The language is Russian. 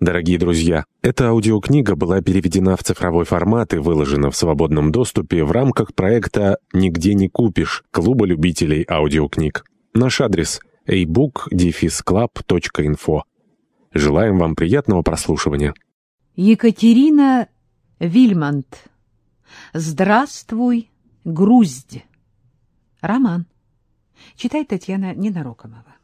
Дорогие друзья, эта аудиокнига была переведена в цифровой формат и выложена в свободном доступе в рамках проекта «Нигде не купишь» Клуба любителей аудиокниг. Наш адрес – ebook-club.info. Желаем вам приятного прослушивания. Екатерина Вильмонт. Здравствуй, груздь. Роман. Читает Татьяна Ненарокомова.